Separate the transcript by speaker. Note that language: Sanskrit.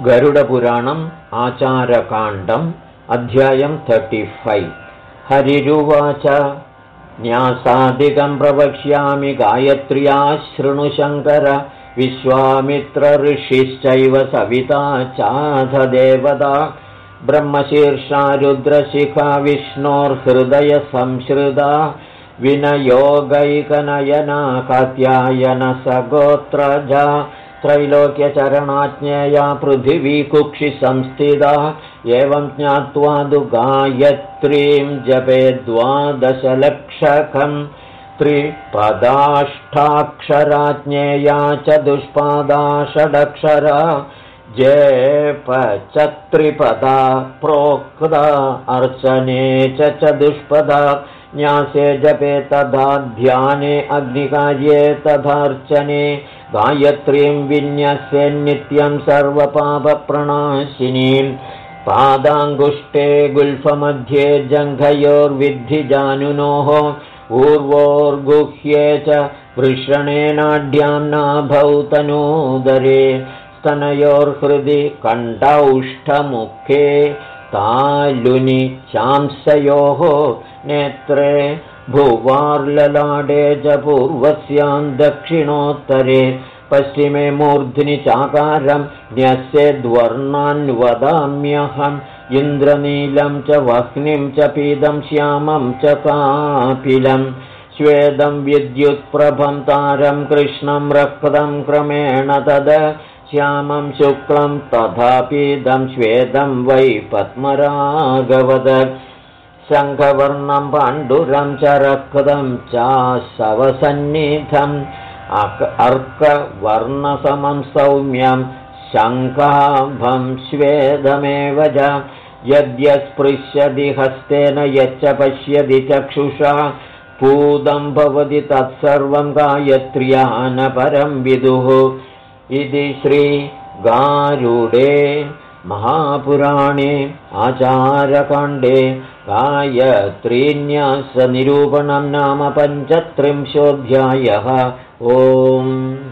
Speaker 1: गरुडपुराणम् आचारकाण्डम् अध्यायम् फैव् हरिरुवाच न्यासादिकं प्रवक्ष्यामि गायत्र्या शृणुशङ्कर विश्वामित्रऋषिश्चैव सविता चाधदेवता। ब्रह्मशीर्षा रुद्रशिखा विष्णोर्हृदयसंश्रिता। विनयोगैकनयना कात्यायनसगोत्रजा त्रैलोक्यचरणाज्ञेया पृथिवी कुक्षिसंस्थिता एवं ज्ञात्वा तु गायत्रीं जपे द्वादशलक्षकम् त्रिपदाष्टाक्षराज्ञेया च दुष्पादा षडक्षरा त्रिपदा प्रोक्ता अर्चने च चतुष्पदा न्यासे जपे तथा ध्याने अग्निकार्ये तथार्चने गायत्रीं विन्यस्य सर्वपापप्रणाशिनीं पादाङ्गुष्टे गुल्फमध्ये जङ्घयोर्विद्धिजानुनोः ऊर्वोर्गुह्ये च वृषणेनाढ्यां नाभौ तनूदरे स्तनयोर्हृदि कण्ठौष्ठमुखे तालुनि चांसयोः नेत्रे भुवार्ललाडे च पूर्वस्यां दक्षिणोत्तरे पश्चिमे मूर्ध्नि चाकारं न्यस्येद्वर्णान् वदाम्यहम् इन्द्रनीलं च वह्निं च पीदं श्यामं च कापिलं। श्वेदं विद्युत्प्रभं तारं कृष्णं रक्तं क्रमेण तद। श्यामं शुक्लं तथापीदं श्वेदं वै पद्मरागवद शङ्खवर्णं पाण्डुरं च रक्तं चासवसन्निधम् अर्कवर्णसमं सौम्यं शङ्खाभं स्वेदमेव च। यद्यस्पृश्यति हस्तेन यच्च पश्यति चक्षुषा। पूदं भवति तत्सर्वं गायत्र्या न परं विदुः। इति श्रीगारुडे महापुराणे आचारकाण्डे गायत्रीन्यासनिरूपणं नाम पञ्चत्रिंशोऽध्यायः। ओम्